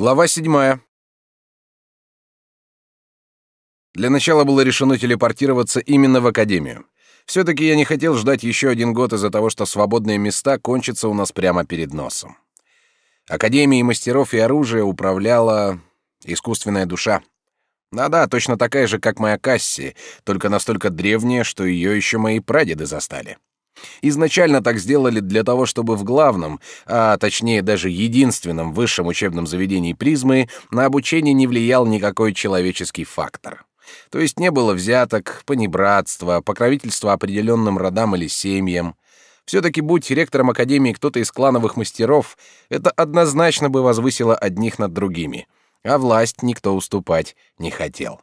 Глава седьмая. Для начала было решено телепортироваться именно в академию. Все-таки я не хотел ждать еще один год из-за того, что свободные места кончатся у нас прямо перед носом. Академией мастеров и оружия управляла искусственная душа. Да-да, точно такая же, как моя Касси, только настолько древняя, что ее еще мои прадеды застали. Изначально так сделали для того, чтобы в главном, а точнее даже единственном высшем учебном заведении призмы на обучение не влиял никакой человеческий фактор. То есть не было взяток, понебратства, покровительства определенным родам или семьям. Все-таки будь ректором академии кто-то из клановых мастеров, это однозначно бы возвысило одних над другими, а власть никто уступать не хотел.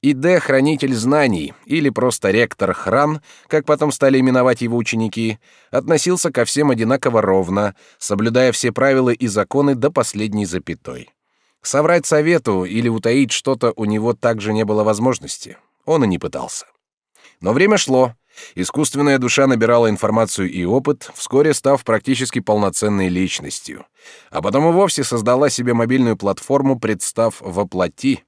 ИД — хранитель знаний, или просто ректор Хран, как потом стали именовать его ученики, относился ко всем одинаково ровно, соблюдая все правила и законы до последней запятой. Соврать совету или утаить что-то у него также не было возможности. Он и не пытался. Но время шло. Искусственная душа набирала информацию и опыт, вскоре став практически полноценной личностью. А потом и вовсе создала себе мобильную платформу, представ воплоти —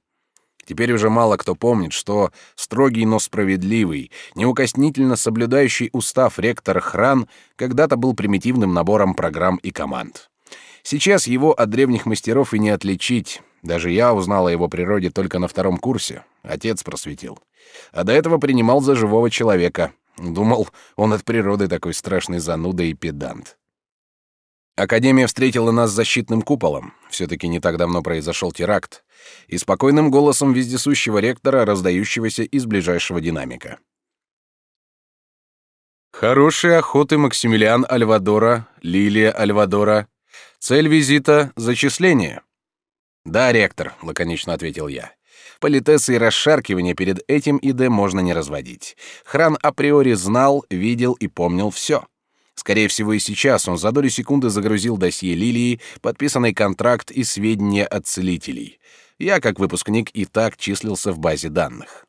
Теперь уже мало кто помнит, что строгий, но справедливый, неукоснительно соблюдающий устав ректор Хран когда-то был примитивным набором программ и команд. Сейчас его от древних мастеров и не отличить. Даже я узнал о его природе только на втором курсе. Отец просветил. А до этого принимал за живого человека. Думал, он от природы такой страшный зануда и педант. Академия встретила нас защитным куполом. Все-таки не так давно произошел теракт. И спокойным голосом вездесущего ректора, раздающегося из ближайшего динамика. Хорошей охоты Максимилиан Альвадора, Лилия Альвадора. Цель визита — зачисление. «Да, ректор», — лаконично ответил я. Политесы и расшаркивания перед этим ИД можно не разводить. Хран априори знал, видел и помнил все. Скорее всего, и сейчас он за долю секунды загрузил досье Лилии, подписанный контракт и сведения от целителей. Я, как выпускник, и так числился в базе данных.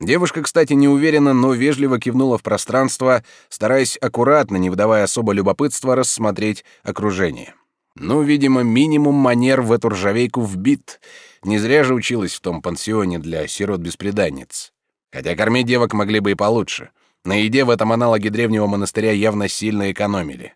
Девушка, кстати, не уверенно, но вежливо кивнула в пространство, стараясь аккуратно, не выдавая особо любопытства, рассмотреть окружение. Ну, видимо, минимум манер в эту ржавейку вбит. Не зря же училась в том пансионе для сирот-бесприданниц. Хотя кормить девок могли бы и получше — на еде в этом аналоге древнего монастыря явно сильно экономили.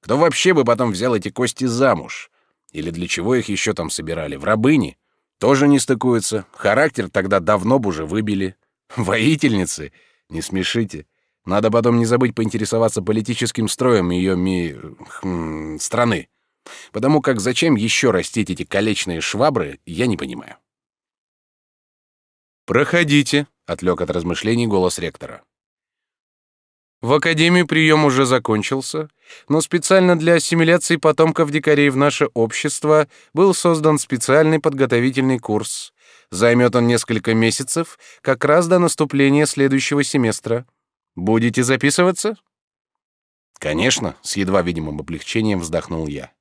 Кто вообще бы потом взял эти кости замуж? Или для чего их еще там собирали? В рабыни? Тоже не стыкуются. Характер тогда давно бы уже выбили. Воительницы? Не смешите. Надо потом не забыть поинтересоваться политическим строем ее ми... Хм, страны. Потому как зачем еще растить эти колечные швабры, я не понимаю. «Проходите», — отвлек от размышлений голос ректора. В Академии прием уже закончился, но специально для ассимиляции потомков дикарей в наше общество был создан специальный подготовительный курс. Займет он несколько месяцев, как раз до наступления следующего семестра. Будете записываться? Конечно, с едва видимым облегчением вздохнул я.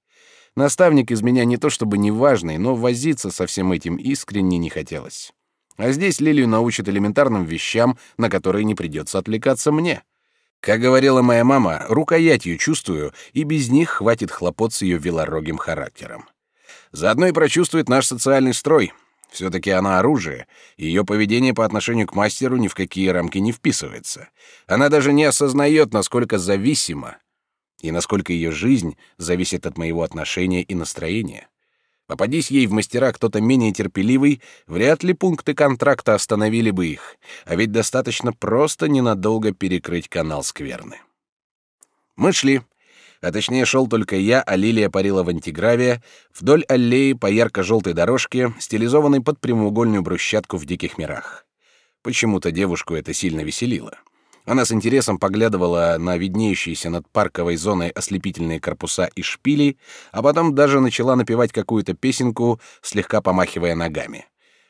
Наставник из меня не то чтобы неважный, но возиться со всем этим искренне не хотелось. А здесь Лилию научат элементарным вещам, на которые не придется отвлекаться мне. Как говорила моя мама, рукоятью чувствую, и без них хватит хлопот с ее велорогим характером. Заодно и прочувствует наш социальный строй. Все-таки она оружие, и ее поведение по отношению к мастеру ни в какие рамки не вписывается. Она даже не осознает, насколько зависима, и насколько ее жизнь зависит от моего отношения и настроения. Попадись ей в мастера кто-то менее терпеливый, вряд ли пункты контракта остановили бы их, а ведь достаточно просто ненадолго перекрыть канал скверны. Мы шли, а точнее шел только я, а Лилия парила в антиграве, вдоль аллеи по ярко-желтой дорожке, стилизованной под прямоугольную брусчатку в диких мирах. Почему-то девушку это сильно веселило. Она с интересом поглядывала на виднеющиеся над парковой зоной ослепительные корпуса и шпили, а потом даже начала напевать какую-то песенку, слегка помахивая ногами.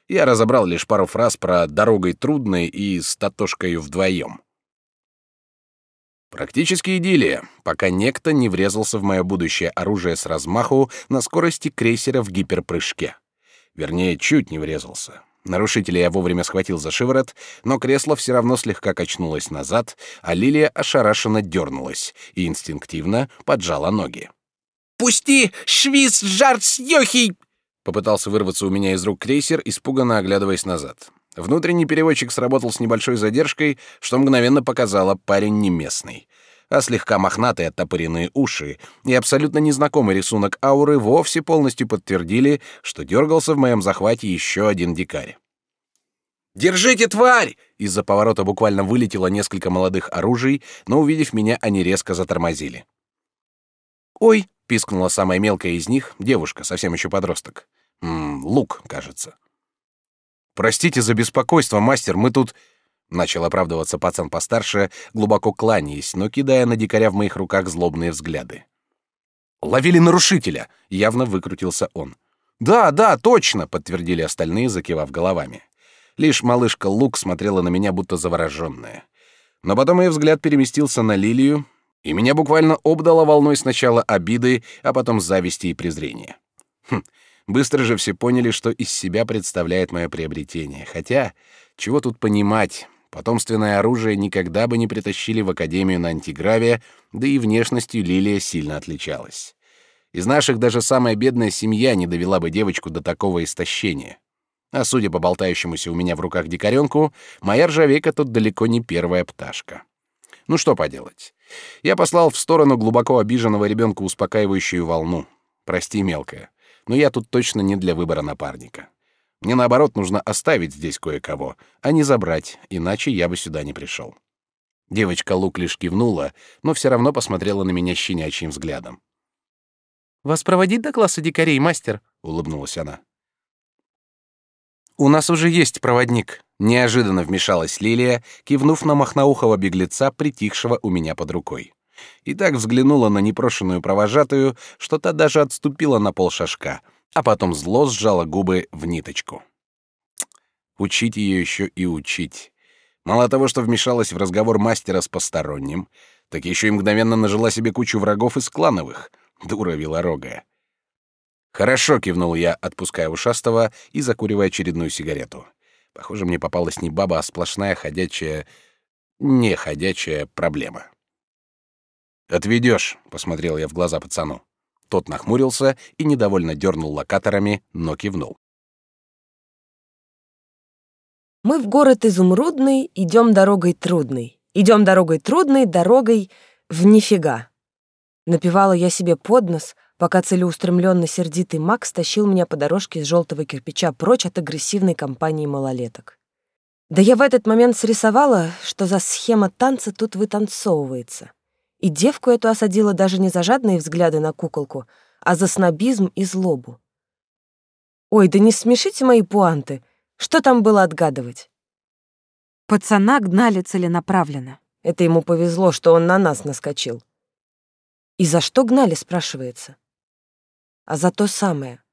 Я разобрал лишь пару фраз про «дорогой трудной» и «с Татошкою вдвоем». Практически идиллия, пока некто не врезался в мое будущее оружие с размаху на скорости крейсера в гиперпрыжке. Вернее, чуть не врезался. Нарушителя я вовремя схватил за шиворот, но кресло все равно слегка качнулось назад, а Лилия ошарашенно дернулась и инстинктивно поджала ноги. «Пусти! Швиз, жар, съехий!» Попытался вырваться у меня из рук крейсер, испуганно оглядываясь назад. Внутренний переводчик сработал с небольшой задержкой, что мгновенно показало парень не местный. А слегка мохнатые оттопыренные уши и абсолютно незнакомый рисунок ауры вовсе полностью подтвердили, что дергался в моем захвате еще один дикарь. «Держите, тварь!» Из-за поворота буквально вылетело несколько молодых оружий, но, увидев меня, они резко затормозили. «Ой!» — пискнула самая мелкая из них, девушка, совсем еще подросток. М лук, кажется. «Простите за беспокойство, мастер, мы тут...» Начал оправдываться пацан постарше, глубоко кланяясь, но кидая на дикаря в моих руках злобные взгляды. «Ловили нарушителя!» — явно выкрутился он. «Да, да, точно!» — подтвердили остальные, закивав головами. Лишь малышка Лук смотрела на меня, будто завороженная. Но потом ее взгляд переместился на Лилию, и меня буквально обдало волной сначала обиды, а потом зависти и презрения. Хм, быстро же все поняли, что из себя представляет мое приобретение. Хотя, чего тут понимать, потомственное оружие никогда бы не притащили в Академию на антиграве, да и внешностью Лилия сильно отличалась. Из наших даже самая бедная семья не довела бы девочку до такого истощения. А судя по болтающемуся у меня в руках дикаренку, моя ржавейка тут далеко не первая пташка. Ну что поделать. Я послал в сторону глубоко обиженного ребенка успокаивающую волну. Прости, мелкая, но я тут точно не для выбора напарника. Мне наоборот нужно оставить здесь кое-кого, а не забрать, иначе я бы сюда не пришел. Девочка Лук лишь кивнула, но все равно посмотрела на меня щенячьим взглядом. «Вас проводить до класса дикарей, мастер?» — улыбнулась она. «У нас уже есть проводник», Неожиданно вмешалась Лилия, кивнув на махноухого беглеца, притихшего у меня под рукой. И так взглянула на непрошенную провожатую, что та даже отступила на полшажка, а потом зло сжала губы в ниточку. Учить ее еще и учить. Мало того, что вмешалась в разговор мастера с посторонним, так еще и мгновенно нажила себе кучу врагов из клановых. Дура велорогая. «Хорошо», — кивнул я, отпуская ушастого и закуривая очередную сигарету. Похоже, мне попалась не баба, а сплошная ходячая... не ходячая проблема. «Отведешь», — посмотрел я в глаза пацану. Тот нахмурился и недовольно дернул локаторами, но кивнул. Мы в город Изумрудный идем дорогой трудной. Идем дорогой трудной, дорогой в нифига. Напевала я себе под нос, пока целеустремленно сердитый Макс тащил меня по дорожке из желтого кирпича прочь от агрессивной компании малолеток. Да я в этот момент срисовала, что за схема танца тут вытанцовывается. И девку эту осадила даже не за жадные взгляды на куколку, а за снобизм и злобу. Ой, да не смешите мои пуанты. Что там было отгадывать? Пацана гнали целенаправленно. Это ему повезло, что он на нас наскочил. И за что гнали, спрашивается? а за то самое.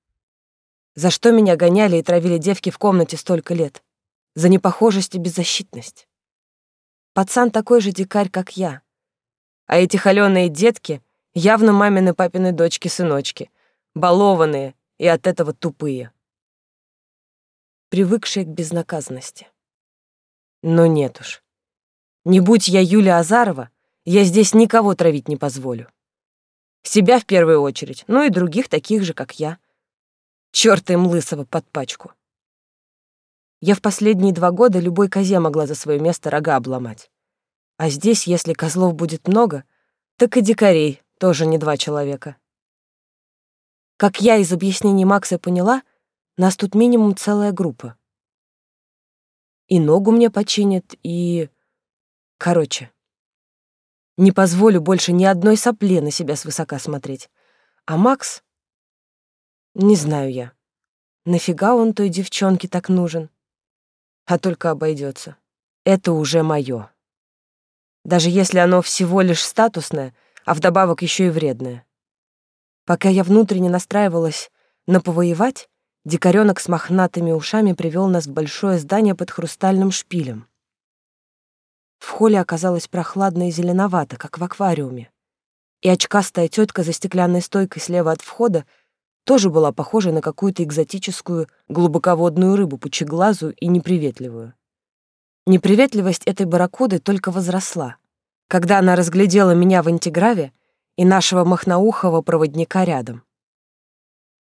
За что меня гоняли и травили девки в комнате столько лет? За непохожесть и беззащитность. Пацан такой же дикарь, как я. А эти холёные детки явно мамины папины дочки-сыночки, балованные и от этого тупые. Привыкшие к безнаказанности. Но нет уж. Не будь я Юля Азарова, я здесь никого травить не позволю. Себя в первую очередь, ну и других таких же, как я. Чёрт им лысого под пачку. Я в последние два года любой козе могла за свое место рога обломать. А здесь, если козлов будет много, так и дикарей тоже не два человека. Как я из объяснений Макса поняла, нас тут минимум целая группа. И ногу мне починят, и... Короче, не позволю больше ни одной сопле на себя свысока смотреть. А Макс? Не знаю я. Нафига он той девчонке так нужен? А только обойдется. Это уже мое. Даже если оно всего лишь статусное, а вдобавок еще и вредное. Пока я внутренне настраивалась на повоевать, дикаренок с мохнатыми ушами привел нас в большое здание под хрустальным шпилем. В холле оказалось прохладно и зеленовато, как в аквариуме. И очкастая тетка за стеклянной стойкой слева от входа тоже была похожа на какую-то экзотическую глубоководную рыбу, пучеглазую и неприветливую. Неприветливость этой барракуды только возросла, когда она разглядела меня в антиграве и нашего махноухого проводника рядом.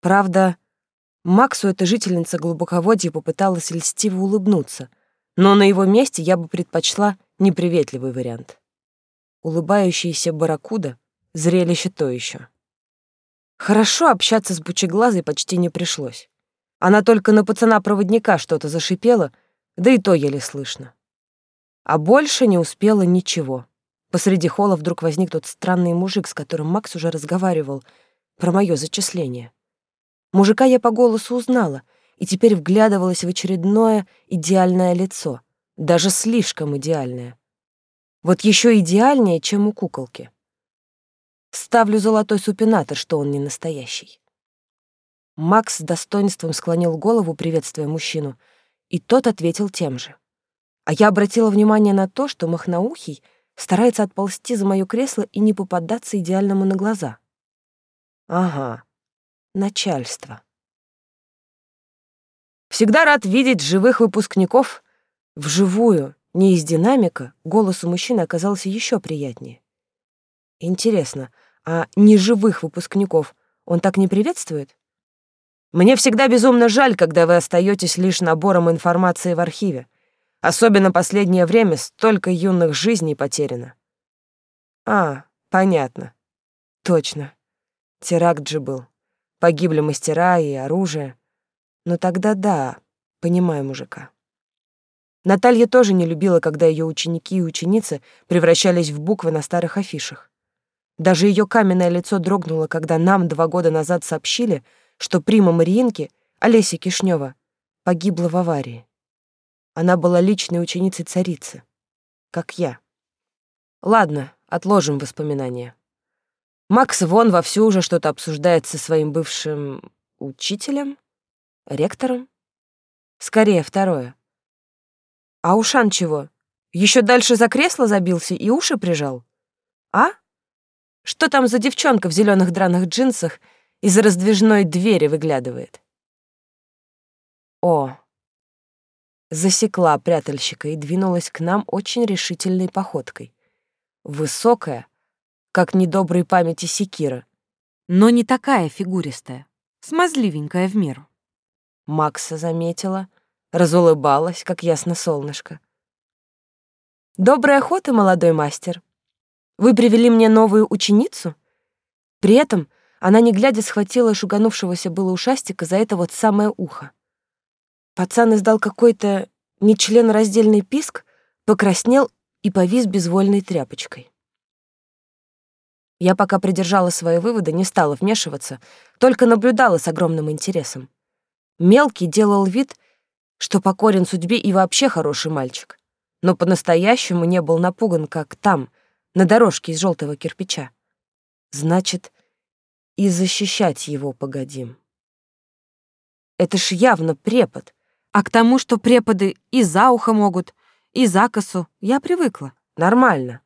Правда, Максу эта жительница глубоководья попыталась льстиво улыбнуться, но на его месте я бы предпочла неприветливый вариант. Улыбающаяся барракуда — зрелище то еще. Хорошо общаться с бучеглазой почти не пришлось. Она только на пацана-проводника что-то зашипела, да и то еле слышно. А больше не успела ничего. Посреди холла вдруг возник тот странный мужик, с которым Макс уже разговаривал про мое зачисление. Мужика я по голосу узнала и теперь вглядывалась в очередное идеальное лицо, даже слишком идеальное. Вот еще идеальнее, чем у куколки. Ставлю золотой супинатор, что он не настоящий. Макс с достоинством склонил голову, приветствуя мужчину, и тот ответил тем же. А я обратила внимание на то, что Махнаухий старается отползти за моё кресло и не попадаться идеальному на глаза. Ага, начальство. Всегда рад видеть живых выпускников. Вживую, не из динамика, голос у мужчины оказался еще приятнее. Интересно, а неживых выпускников он так не приветствует? Мне всегда безумно жаль, когда вы остаетесь лишь набором информации в архиве. Особенно последнее время столько юных жизней потеряно. А, понятно. Точно. Теракт же был. Погибли мастера и оружие. Но тогда да, понимаю мужика. Наталья тоже не любила, когда ее ученики и ученицы превращались в буквы на старых афишах. Даже ее каменное лицо дрогнуло, когда нам два года назад сообщили, что прима Мариинки, Олеся Кишнева, погибла в аварии. Она была личной ученицей царицы, как я. Ладно, отложим воспоминания. Макс вон вовсю уже что-то обсуждает со своим бывшим учителем, ректором. Скорее, второе. А Ушан чего? Еще дальше за кресло забился и уши прижал? А? Что там за девчонка в зеленых драных джинсах из раздвижной двери выглядывает? О, засекла прятальщика и двинулась к нам очень решительной походкой. Высокая, как недоброй памяти секира, но не такая фигуристая, смазливенькая в меру. Макса заметила, разулыбалась, как ясно солнышко. «Доброй охоты, молодой мастер. Вы привели мне новую ученицу?» При этом она, не глядя, схватила шуганувшегося было ушастика за это вот самое ухо. Пацан издал какой-то нечленораздельный писк, покраснел и повис безвольной тряпочкой. Я пока придержала свои выводы, не стала вмешиваться, только наблюдала с огромным интересом. Мелкий делал вид, что покорен судьбе и вообще хороший мальчик, но по-настоящему не был напуган, как там, на дорожке из желтого кирпича. Значит, и защищать его погодим. Это ж явно препод, а к тому, что преподы и за ухо могут, и за косу, я привыкла. Нормально.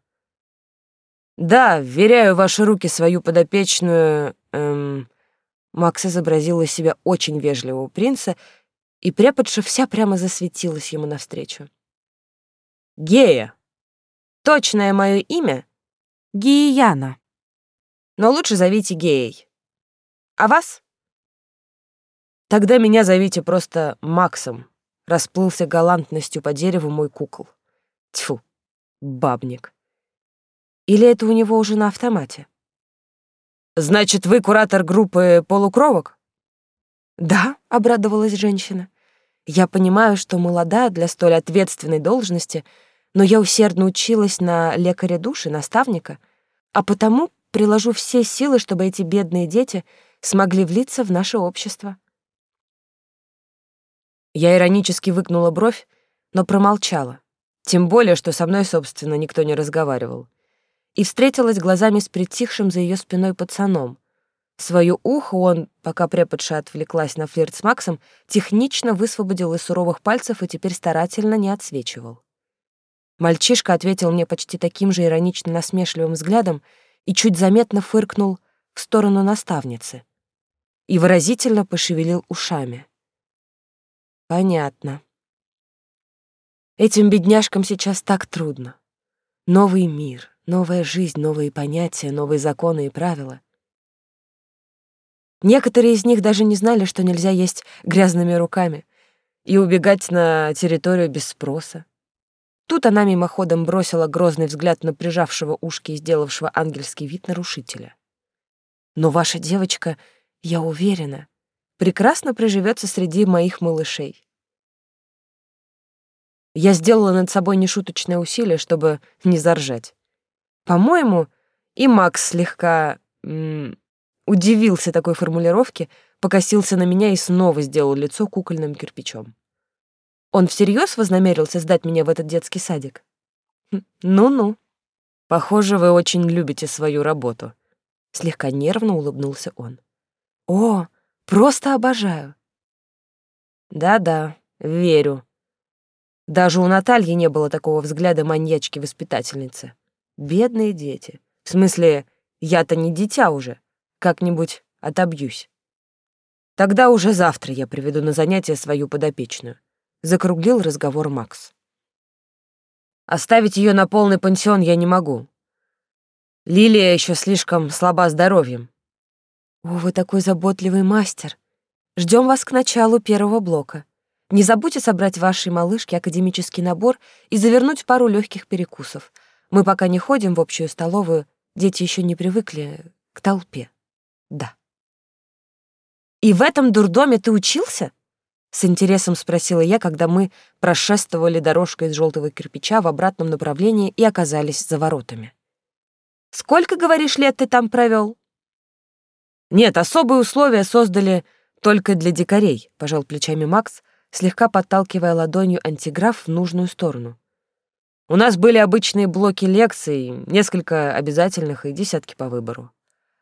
Да, вверяю ваши руки свою подопечную... Эм... Макс изобразил из себя очень вежливого принца, и преподша вся прямо засветилась ему навстречу. Гея. Точное мое имя — Геяна. Но лучше зовите Геей. А вас? Тогда меня зовите просто Максом. Расплылся галантностью по дереву мой кукол. Тьфу, бабник. Или это у него уже на автомате? Значит, вы куратор группы полукровок? Да, обрадовалась женщина. Я понимаю, что молода для столь ответственной должности, но я усердно училась на лекаря души, наставника, а потому приложу все силы, чтобы эти бедные дети смогли влиться в наше общество. Я иронически выгнула бровь, но промолчала. Тем более, что со мной, собственно, никто не разговаривал. И встретилась глазами с притихшим за ее спиной пацаном. Свое ухо он, пока преподша отвлеклась на флирт с Максом, технично высвободил из суровых пальцев и теперь старательно не отсвечивал. Мальчишка ответил мне почти таким же иронично насмешливым взглядом и чуть заметно фыркнул в сторону наставницы и выразительно пошевелил ушами. Понятно. Этим бедняжкам сейчас так трудно. Новый мир, Новая жизнь, новые понятия, новые законы и правила. Некоторые из них даже не знали, что нельзя есть грязными руками и убегать на территорию без спроса. Тут она мимоходом бросила грозный взгляд на прижавшего ушки и сделавшего ангельский вид нарушителя. «Но ваша девочка, я уверена, прекрасно приживется среди моих малышей. Я сделала над собой нешуточное усилие, чтобы не заржать. По-моему, и Макс слегка м, удивился такой формулировке, покосился на меня и снова сделал лицо кукольным кирпичом. Он всерьез вознамерился сдать меня в этот детский садик? Хм, ну-ну. Похоже, вы очень любите свою работу. Слегка нервно улыбнулся он. О, просто обожаю. Да-да, верю. Даже у Натальи не было такого взгляда маньячки-воспитательницы. Бедные дети. В смысле, я-то не дитя уже. Как-нибудь отобьюсь. Тогда уже завтра я приведу на занятие свою подопечную. Закруглил разговор Макс. Оставить ее на полный пансион я не могу. Лилия еще слишком слаба здоровьем. О, вы такой заботливый мастер. Ждем вас к началу первого блока. Не забудьте собрать вашей малышке академический набор и завернуть пару легких перекусов. Мы пока не ходим в общую столовую, дети еще не привыкли к толпе. Да. «И в этом дурдоме ты учился?» С интересом спросила я, когда мы прошествовали дорожкой из желтого кирпича в обратном направлении и оказались за воротами. «Сколько, говоришь, лет ты там провел?» «Нет, особые условия создали только для дикарей», — пожал плечами Макс, слегка подталкивая ладонью антиграф в нужную сторону. У нас были обычные блоки лекций, несколько обязательных и десятки по выбору.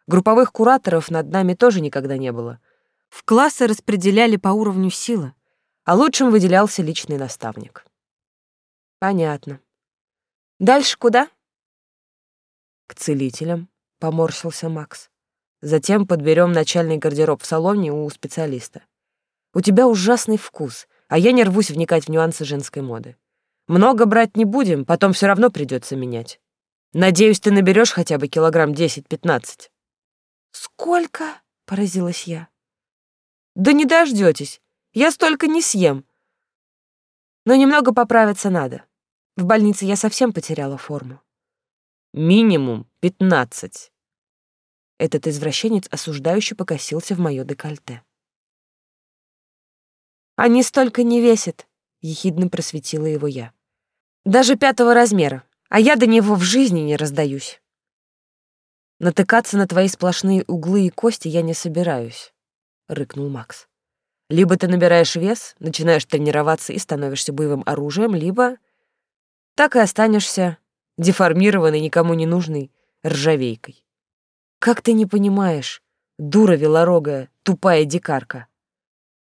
Групповых кураторов над нами тоже никогда не было. В классы распределяли по уровню силы, а лучшим выделялся личный наставник. Понятно. Дальше куда? К целителям, поморщился Макс. Затем подберем начальный гардероб в салоне у специалиста. У тебя ужасный вкус, а я не рвусь вникать в нюансы женской моды. Много брать не будем, потом все равно придется менять. Надеюсь, ты наберешь хотя бы килограмм 10-15. Сколько? поразилась я. Да не дождетесь. Я столько не съем. Но немного поправиться надо. В больнице я совсем потеряла форму. Минимум пятнадцать. Этот извращенец осуждающе покосился в моё декольте. Они столько не весят, ехидно просветила его я. Даже пятого размера, а я до него в жизни не раздаюсь. Натыкаться на твои сплошные углы и кости я не собираюсь, рыкнул Макс. Либо ты набираешь вес, начинаешь тренироваться и становишься боевым оружием, либо так и останешься деформированной, никому не нужной ржавейкой. Как ты не понимаешь, дура велорогая, тупая дикарка?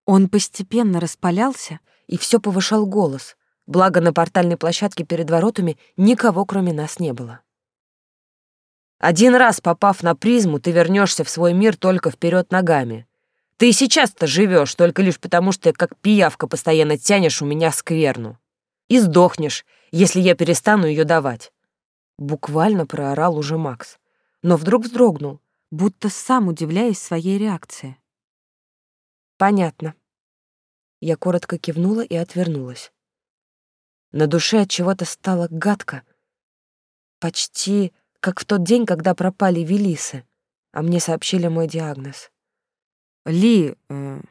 Он постепенно распалялся и все повышал голос, благо на портальной площадке перед воротами никого, кроме нас, не было. Один раз попав на призму, ты вернешься в свой мир только вперед ногами. Ты сейчас-то живешь только лишь потому, что как пиявка постоянно тянешь у меня скверну. И сдохнешь, если я перестану ее давать. Буквально проорал уже Макс, но вдруг вздрогнул, будто сам удивляясь своей реакции. Понятно. Я коротко кивнула и отвернулась. На душе от чего-то стало гадко. Почти как в тот день, когда пропали Велисы, а мне сообщили мой диагноз. Ли, э,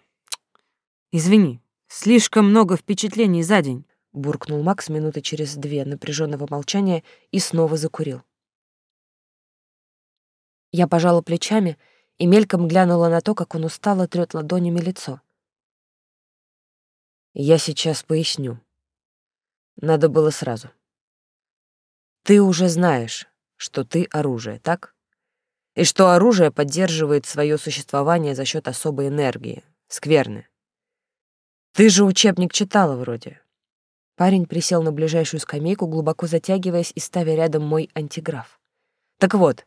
извини, слишком много впечатлений за день, буркнул Макс минуты через две напряженного молчания и снова закурил. Я пожала плечами и мельком глянула на то, как он устало трёт ладонями лицо. Я сейчас поясню. Надо было сразу. Ты уже знаешь, что ты оружие, так? И что оружие поддерживает свое существование за счет особой энергии, скверны. Ты же учебник читала вроде. Парень присел на ближайшую скамейку, глубоко затягиваясь и ставя рядом мой антиграф. Так вот,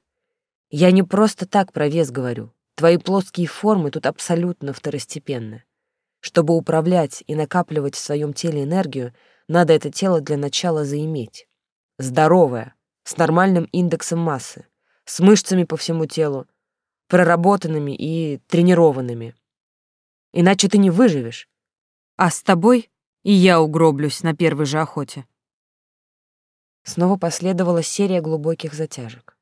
я не просто так про вес говорю. Твои плоские формы тут абсолютно второстепенны. Чтобы управлять и накапливать в своем теле энергию, надо это тело для начала заиметь. Здоровое, с нормальным индексом массы, с мышцами по всему телу, проработанными и тренированными. Иначе ты не выживешь. А с тобой и я угроблюсь на первой же охоте. Снова последовала серия глубоких затяжек.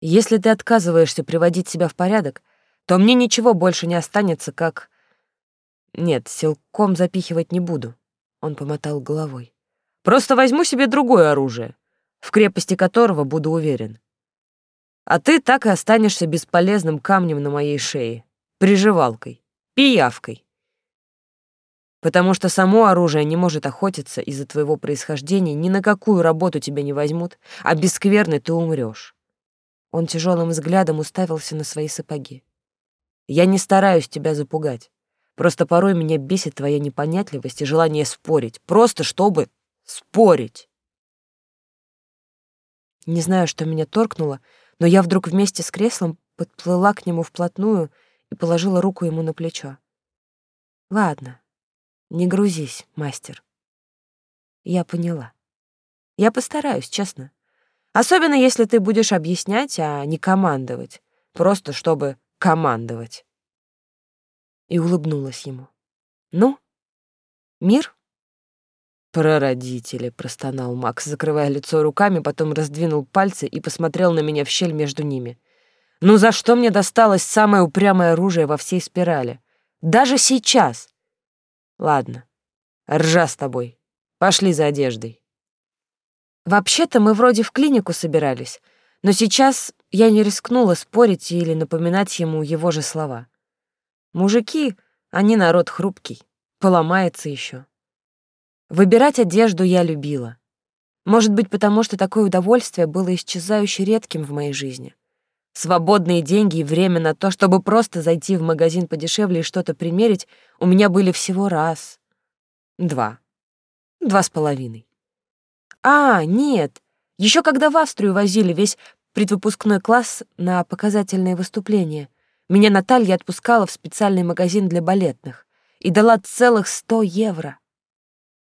Если ты отказываешься приводить себя в порядок, то мне ничего больше не останется, как... Нет, силком запихивать не буду. Он помотал головой. Просто возьму себе другое оружие, в крепости которого буду уверен. А ты так и останешься бесполезным камнем на моей шее, приживалкой, пиявкой. Потому что само оружие не может охотиться из-за твоего происхождения, ни на какую работу тебя не возьмут, а без ты умрешь. Он тяжелым взглядом уставился на свои сапоги. Я не стараюсь тебя запугать. Просто порой меня бесит твоя непонятливость и желание спорить, просто чтобы спорить. Не знаю, что меня торкнуло, но я вдруг вместе с креслом подплыла к нему вплотную и положила руку ему на плечо. Ладно, не грузись, мастер. Я поняла. Я постараюсь, честно. Особенно если ты будешь объяснять, а не командовать. Просто чтобы командовать. И улыбнулась ему. Ну, мир? «Прародители», — простонал Макс, закрывая лицо руками, потом раздвинул пальцы и посмотрел на меня в щель между ними. «Ну за что мне досталось самое упрямое оружие во всей спирали? Даже сейчас!» «Ладно, ржа с тобой. Пошли за одеждой». Вообще-то мы вроде в клинику собирались, но сейчас я не рискнула спорить или напоминать ему его же слова. Мужики, они народ хрупкий, поломается еще. Выбирать одежду я любила. Может быть, потому что такое удовольствие было исчезающе редким в моей жизни. Свободные деньги и время на то, чтобы просто зайти в магазин подешевле и что-то примерить, у меня были всего раз. Два. Два с половиной. А, нет. Еще когда в Австрию возили весь предвыпускной класс на показательные выступления, меня Наталья отпускала в специальный магазин для балетных и дала целых сто евро.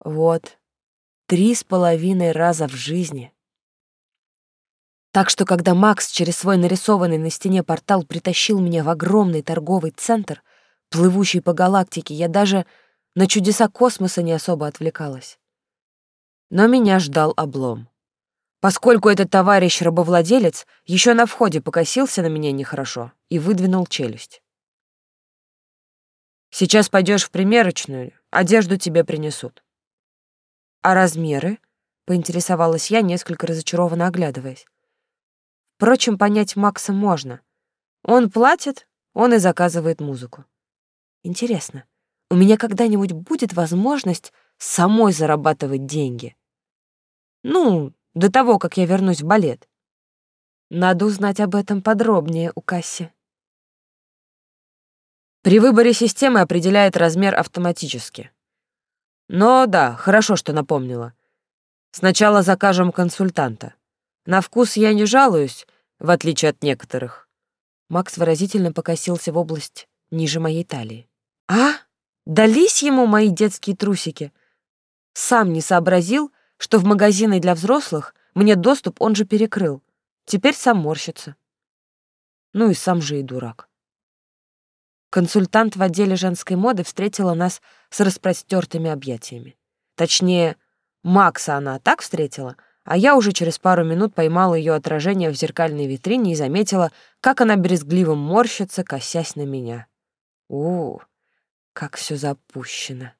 Вот, три с половиной раза в жизни. Так что, когда Макс через свой нарисованный на стене портал притащил меня в огромный торговый центр, плывущий по галактике, я даже на чудеса космоса не особо отвлекалась. Но меня ждал облом. Поскольку этот товарищ-рабовладелец еще на входе покосился на меня нехорошо и выдвинул челюсть. «Сейчас пойдешь в примерочную, одежду тебе принесут. «А размеры?» — поинтересовалась я, несколько разочарованно оглядываясь. Впрочем, понять Макса можно. Он платит, он и заказывает музыку. Интересно, у меня когда-нибудь будет возможность самой зарабатывать деньги? Ну, до того, как я вернусь в балет. Надо узнать об этом подробнее у Касси. При выборе системы определяет размер автоматически. Но да, хорошо, что напомнила. Сначала закажем консультанта. На вкус я не жалуюсь, в отличие от некоторых. Макс выразительно покосился в область ниже моей талии. А? Дались ему мои детские трусики? Сам не сообразил, что в магазины для взрослых мне доступ он же перекрыл. Теперь сам морщится. Ну и сам же и дурак. Консультант в отделе женской моды встретила нас с распростертыми объятиями. Точнее, Макса она так встретила, а я уже через пару минут поймала ее отражение в зеркальной витрине и заметила, как она брезгливо морщится, косясь на меня. У, как все запущено.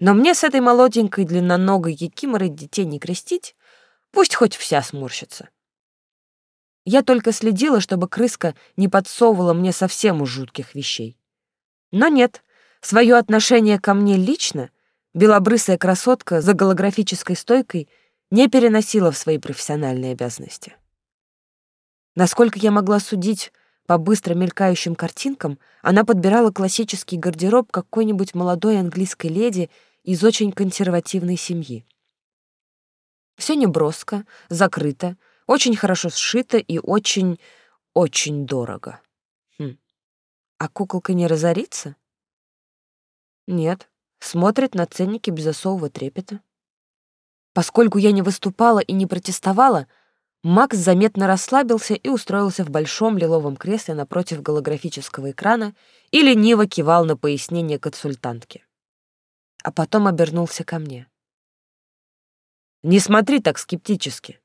Но мне с этой молоденькой длинноногой якиморой детей не крестить, пусть хоть вся сморщится. Я только следила, чтобы крыска не подсовывала мне совсем уж жутких вещей. Но нет, свое отношение ко мне лично белобрысая красотка за голографической стойкой не переносила в свои профессиональные обязанности. Насколько я могла судить по быстро мелькающим картинкам, она подбирала классический гардероб какой-нибудь молодой английской леди из очень консервативной семьи. Все неброско, закрыто, очень хорошо сшито и очень, очень дорого. Хм. А куколка не разорится? Нет, смотрит на ценники без особого трепета. Поскольку я не выступала и не протестовала, Макс заметно расслабился и устроился в большом лиловом кресле напротив голографического экрана и лениво кивал на пояснение консультантки. А потом обернулся ко мне. «Не смотри так скептически.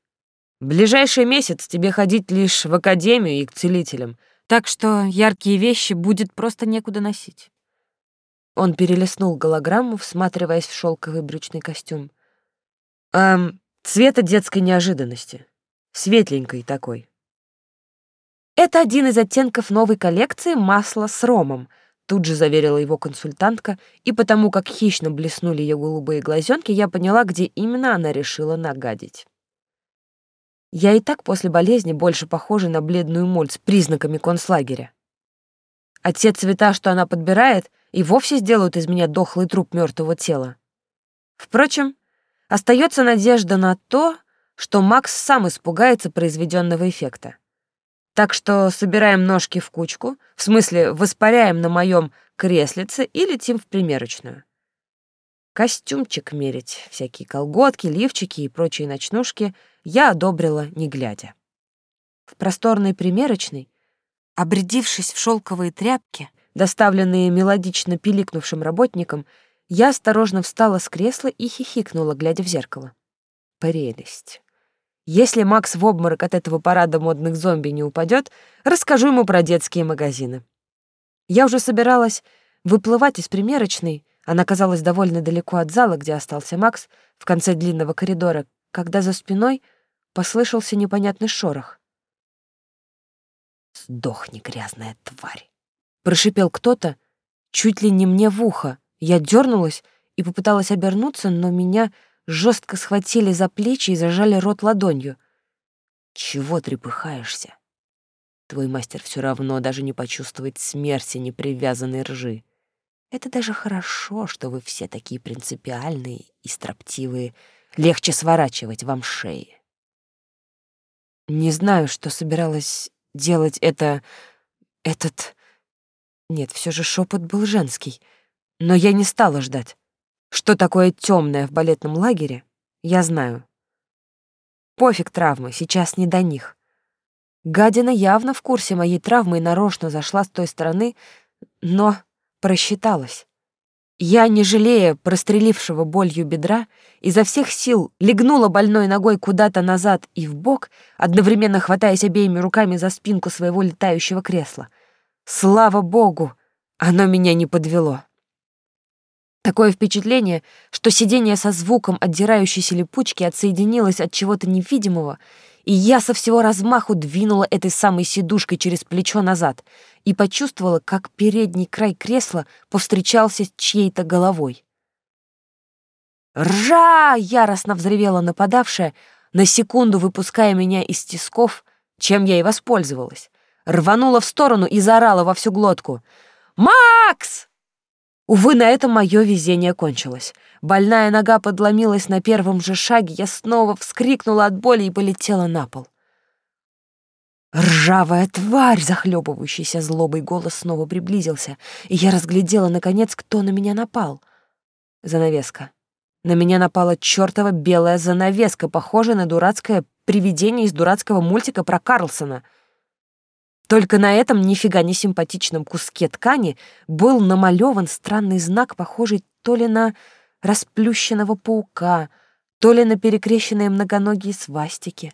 Ближайший месяц тебе ходить лишь в академию и к целителям, так что яркие вещи будет просто некуда носить». Он перелистнул голограмму, всматриваясь в шелковый брючный костюм. «Эм, цвета детской неожиданности. Светленькой такой. Это один из оттенков новой коллекции масла с ромом, тут же заверила его консультантка, и потому как хищно блеснули ее голубые глазенки, я поняла, где именно она решила нагадить. Я и так после болезни больше похожа на бледную моль с признаками концлагеря. А те цвета, что она подбирает, и вовсе сделают из меня дохлый труп мертвого тела. Впрочем, остается надежда на то, что Макс сам испугается произведенного эффекта. Так что собираем ножки в кучку, в смысле воспаряем на моем креслице и летим в примерочную. Костюмчик мерить, всякие колготки, лифчики и прочие ночнушки я одобрила, не глядя. В просторной примерочной, обрядившись в шелковые тряпки, доставленные мелодично пиликнувшим работникам, я осторожно встала с кресла и хихикнула, глядя в зеркало. Прелесть. Если Макс в обморок от этого парада модных зомби не упадет, расскажу ему про детские магазины. Я уже собиралась выплывать из примерочной, она казалась довольно далеко от зала, где остался Макс, в конце длинного коридора, когда за спиной послышался непонятный шорох. «Сдохни, грязная тварь!» — прошипел кто-то, чуть ли не мне в ухо. Я дернулась и попыталась обернуться, но меня жестко схватили за плечи и зажали рот ладонью. «Чего трепыхаешься? Твой мастер все равно даже не почувствует смерти непривязанной ржи. Это даже хорошо, что вы все такие принципиальные и строптивые. Легче сворачивать вам шеи». Не знаю, что собиралась делать это... этот... Нет, все же шепот был женский. Но я не стала ждать. Что такое темное в балетном лагере, я знаю. Пофиг травмы, сейчас не до них. Гадина явно в курсе моей травмы и нарочно зашла с той стороны, но просчиталась. Я, не жалея прострелившего болью бедра, изо всех сил легнула больной ногой куда-то назад и в бок, одновременно хватаясь обеими руками за спинку своего летающего кресла. Слава богу, оно меня не подвело. Такое впечатление, что сидение со звуком отдирающейся липучки отсоединилось от чего-то невидимого, и я со всего размаху двинула этой самой сидушкой через плечо назад и почувствовала, как передний край кресла повстречался с чьей-то головой. «Ржа!» — яростно взревела нападавшая, на секунду выпуская меня из тисков, чем я и воспользовалась. Рванула в сторону и заорала во всю глотку. «Макс!» Увы, на этом мое везение кончилось. Больная нога подломилась на первом же шаге, я снова вскрикнула от боли и полетела на пол. «Ржавая тварь!» — захлебывающийся злобой голос снова приблизился, и я разглядела, наконец, кто на меня напал. Занавеска. На меня напала чертова белая занавеска, похожая на дурацкое привидение из дурацкого мультика про Карлсона — только на этом нифига не симпатичном куске ткани был намалеван странный знак, похожий то ли на расплющенного паука, то ли на перекрещенные многоногие свастики.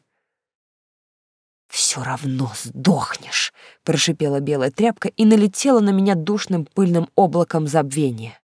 «Все равно сдохнешь!» — прошипела белая тряпка и налетела на меня душным пыльным облаком забвения.